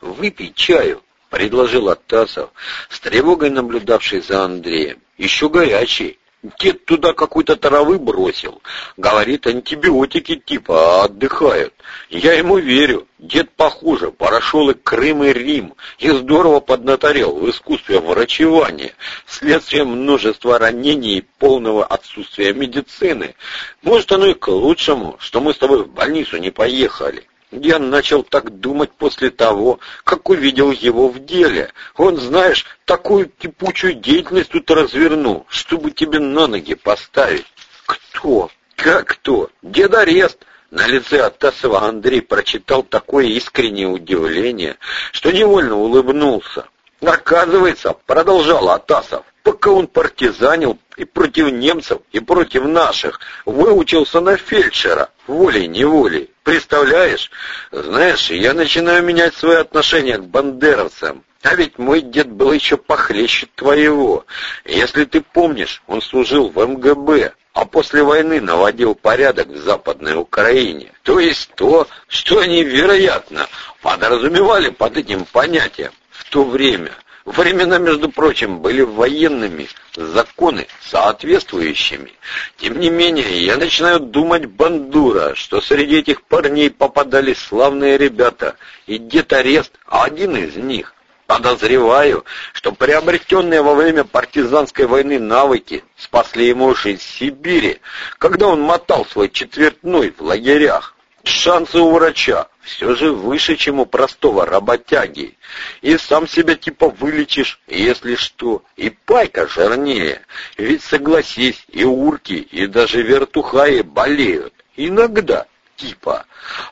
выпей чаю», — предложил Атасов, с тревогой наблюдавший за Андреем. «Еще горячий». Дед туда какой-то травы бросил. Говорит, антибиотики типа отдыхают. Я ему верю. Дед похуже, прошел и Крым, и Рим, и здорово поднаторел в искусстве врачевания, вследствие множества ранений и полного отсутствия медицины. Может, оно и к лучшему, что мы с тобой в больницу не поехали. Я начал так думать после того, как увидел его в деле. Он, знаешь, такую кипучую деятельность тут развернул, чтобы тебе на ноги поставить. Кто? Как кто? Дед Арест. На лице Атасова Андрей прочитал такое искреннее удивление, что невольно улыбнулся. Оказывается, продолжал Атасов, пока он партизанил и против немцев, и против наших, выучился на фельдшера, волей-неволей. Представляешь? Знаешь, я начинаю менять свои отношения к бандеровцам. А ведь мой дед был еще похлеще твоего. Если ты помнишь, он служил в МГБ, а после войны наводил порядок в Западной Украине. То есть то, что они, вероятно, подразумевали под этим понятием в то время. Времена, между прочим, были военными, законы соответствующими. Тем не менее, я начинаю думать, Бандура, что среди этих парней попадались славные ребята, и дед арест, а один из них. Подозреваю, что приобретенные во время партизанской войны навыки спасли ему жизнь в Сибири, когда он мотал свой четвертной в лагерях. Шансы у врача все же выше, чем у простого работяги. И сам себя типа вылечишь, если что. И пайка жирнее. Ведь согласись, и урки, и даже вертухаи болеют. Иногда, типа.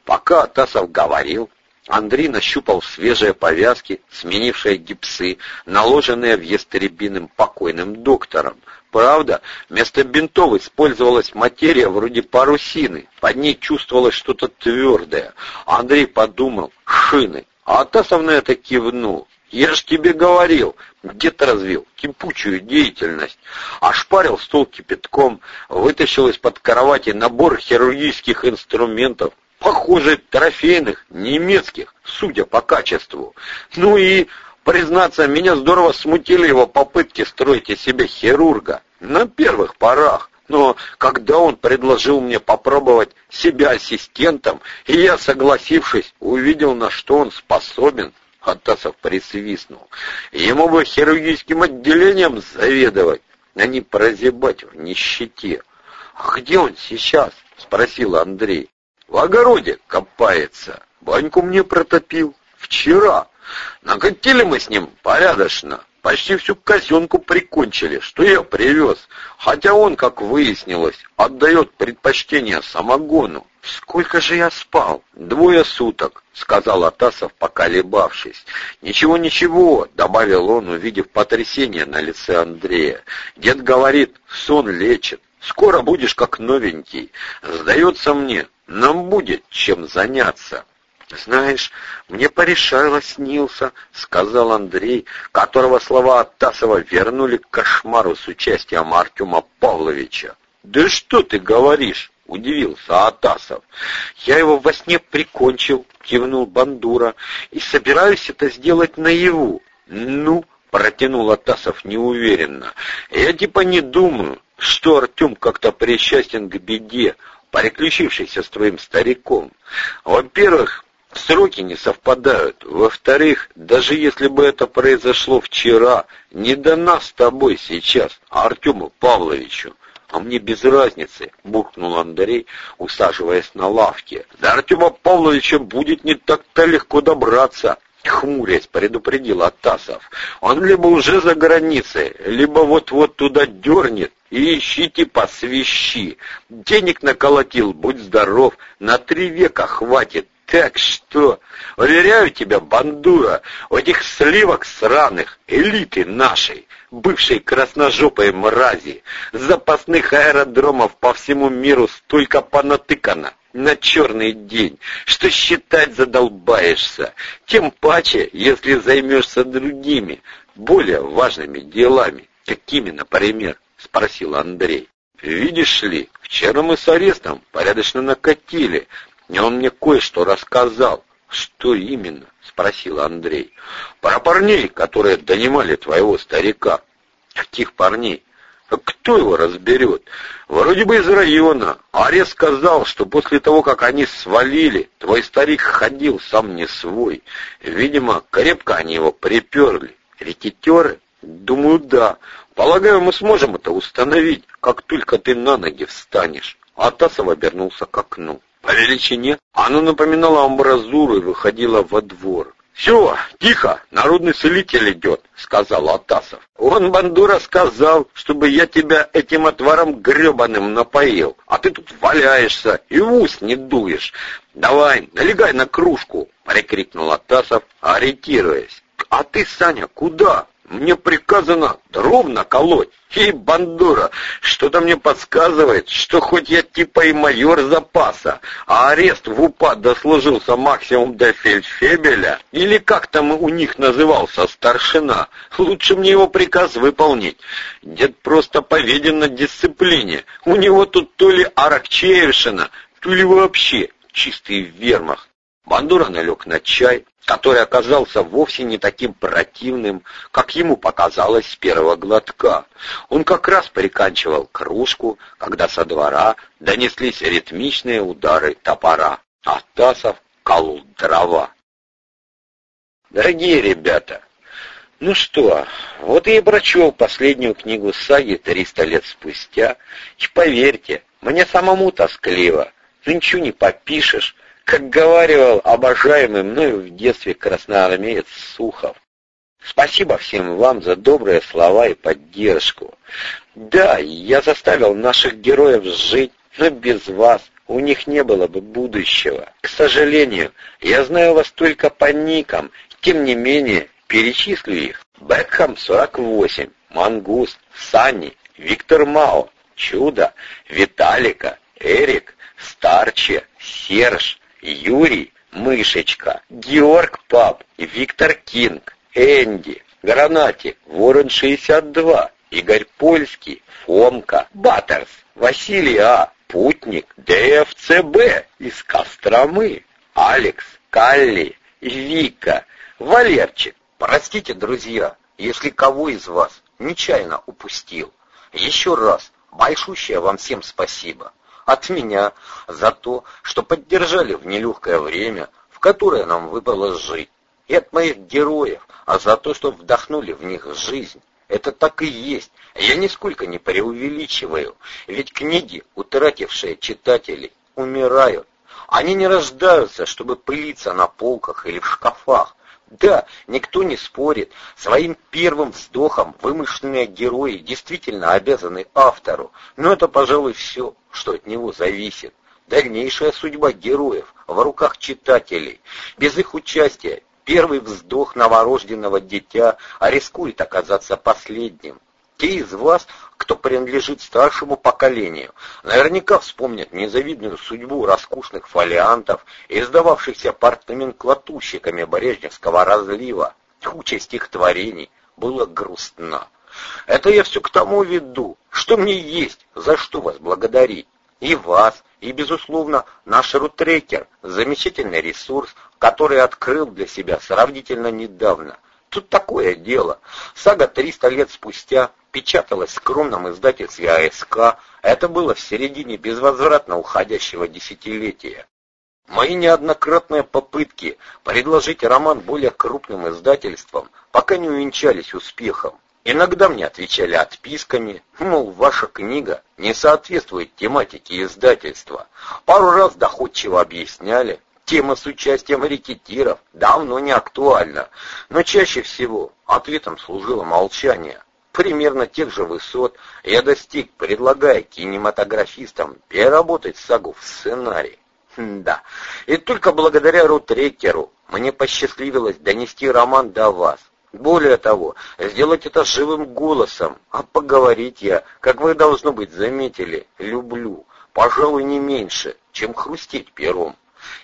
Пока Тасов говорил, Андрей нащупал свежие повязки, сменившие гипсы, наложенные в ястребиным покойным доктором. Правда, вместо бинтов использовалась материя вроде парусины. Под ней чувствовалось что-то твердое. Андрей подумал, шины. А Атасов на это кивнул. Я ж тебе говорил, где-то развил кипучую деятельность. Ошпарил стол кипятком, вытащил из-под кровати набор хирургических инструментов, похоже, трофейных, немецких, судя по качеству. Ну и, признаться, меня здорово смутили его попытки строить из себя хирурга на первых порах. Но когда он предложил мне попробовать себя ассистентом, и я, согласившись, увидел, на что он способен, Атасов присвистнул. Ему бы хирургическим отделением заведовать, а не прозябать в нищете. «А где он сейчас?» — спросил Андрей. В огороде копается. Баньку мне протопил. Вчера. Накатили мы с ним порядочно. Почти всю казенку прикончили, что я привез. Хотя он, как выяснилось, отдает предпочтение самогону. «Сколько же я спал?» «Двое суток», — сказал Атасов, поколебавшись. «Ничего, ничего», — добавил он, увидев потрясение на лице Андрея. «Дед говорит, сон лечит. Скоро будешь как новенький. Сдается мне, нам будет чем заняться. «Знаешь, мне порешало снился», — сказал Андрей, которого слова Атасова вернули к кошмару с участием Артема Павловича. «Да что ты говоришь?» — удивился Атасов. «Я его во сне прикончил», — кивнул Бандура, — «и собираюсь это сделать наяву». «Ну?» — протянул Атасов неуверенно. «Я типа не думаю, что Артем как-то причастен к беде, приключившейся с твоим стариком. Во-первых, сроки не совпадают. Во-вторых, даже если бы это произошло вчера, не до нас с тобой сейчас, а Артему Павловичу. «А мне без разницы», — буркнул Андрей, усаживаясь на лавке. «До Артема Павловича будет не так-то легко добраться хмурясь, предупредил Атасов. Он либо уже за границей, либо вот-вот туда дернет, и ищите посвищи. Денег наколотил, будь здоров, на три века хватит. Так что, уверяю тебя, бандура, у этих сливок сраных, элиты нашей, бывшей красножопой мрази, запасных аэродромов по всему миру столько понатыкано на черный день, что считать задолбаешься, тем паче, если займешься другими, более важными делами, какими, например, спросил Андрей. Видишь ли, вчера мы с арестом порядочно накатили, и он мне кое-что рассказал. «Что именно?» — спросил Андрей. «Про парней, которые донимали твоего старика». «Каких парней?» А кто его разберет? Вроде бы из района. Арест сказал, что после того, как они свалили, твой старик ходил сам не свой. Видимо, крепко они его приперли. Рекетеры? Думаю, да. Полагаю, мы сможем это установить, как только ты на ноги встанешь. Атасов обернулся к окну. По величине оно напоминало амбразуру и выходило во двор. «Все, тихо, народный целитель идет», — сказал Атасов. «Он, Бандура, сказал, чтобы я тебя этим отваром гребаным напоил, а ты тут валяешься и в ус не дуешь. Давай, налегай на кружку», — прикрикнул Атасов, ориентируясь. «А ты, Саня, куда?» Мне приказано дров наколоть. И, бандура, что-то мне подсказывает, что хоть я типа и майор запаса, а арест в УПА дослужился максимум до фельдфебеля, или как там у них назывался старшина, лучше мне его приказ выполнить. Дед просто поведен на дисциплине. У него тут то ли Аракчеевшина, то ли вообще чистый вермах. Бандура налег на чай, который оказался вовсе не таким противным, как ему показалось с первого глотка. Он как раз приканчивал кружку, когда со двора донеслись ритмичные удары топора, а Тасов колол дрова. Дорогие ребята, ну что, вот я и прочел последнюю книгу саги «Триста лет спустя», и поверьте, мне самому тоскливо, ты ничего не попишешь, как говаривал обожаемый мною в детстве красноармеец Сухов. Спасибо всем вам за добрые слова и поддержку. Да, я заставил наших героев жить, но без вас у них не было бы будущего. К сожалению, я знаю вас только по никам, тем не менее, перечислю их. Бекхэм 48, Мангус, Санни, Виктор Мао, Чудо, Виталика, Эрик, Старче, Серж, Юрий Мышечка, Георг Пап, Виктор Кинг, Энди, Гранатик, Ворон-62, Игорь Польский, Фомка, Баттерс, Василий А, Путник, ДФЦБ из Костромы, Алекс, Калли, Вика, Валерчик. Простите, друзья, если кого из вас нечаянно упустил. Еще раз большущее вам всем спасибо от меня за то, что поддержали в нелегкое время, в которое нам выпало жить, и от моих героев, а за то, что вдохнули в них жизнь. Это так и есть. Я нисколько не преувеличиваю, ведь книги, утратившие читателей, умирают. Они не рождаются, чтобы пылиться на полках или в шкафах. Да, никто не спорит, своим первым вздохом вымышленные герои действительно обязаны автору, но это, пожалуй, все, что от него зависит. Дальнейшая судьба героев в руках читателей. Без их участия первый вздох новорожденного дитя рискует оказаться последним. Те из вас, кто принадлежит старшему поколению, наверняка вспомнят незавидную судьбу роскошных фолиантов, издававшихся партноменклатурщиками Брежневского разлива. Участь их творений была грустна. Это я все к тому веду, что мне есть, за что вас благодарить. И вас, и, безусловно, наш рутрекер, замечательный ресурс, который открыл для себя сравнительно недавно. Тут такое дело. Сага «300 лет спустя» печаталась в скромном издательстве АСК. Это было в середине безвозвратно уходящего десятилетия. Мои неоднократные попытки предложить роман более крупным издательствам пока не увенчались успехом. Иногда мне отвечали отписками, мол, ваша книга не соответствует тематике издательства. Пару раз доходчиво объясняли, тема с участием рекетиров давно не актуальна, но чаще всего ответом служило молчание. Примерно тех же высот я достиг, предлагая кинематографистам переработать сагу в сценарий. Да, и только благодаря Рутрекеру мне посчастливилось донести роман до вас. Более того, сделать это живым голосом, а поговорить я, как вы, должно быть, заметили, люблю, пожалуй, не меньше, чем хрустеть пером.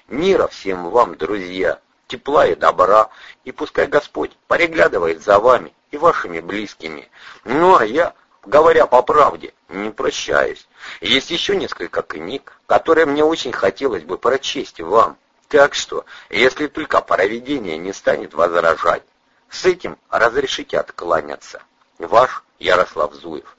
Мира всем вам, друзья, тепла и добра, и пускай Господь переглядывает за вами и вашими близкими. Ну, а я, говоря по правде, не прощаюсь. Есть еще несколько книг, которые мне очень хотелось бы прочесть вам. Так что, если только провидение не станет возражать, с этим разрешите откланяться. Ваш Ярослав Зуев.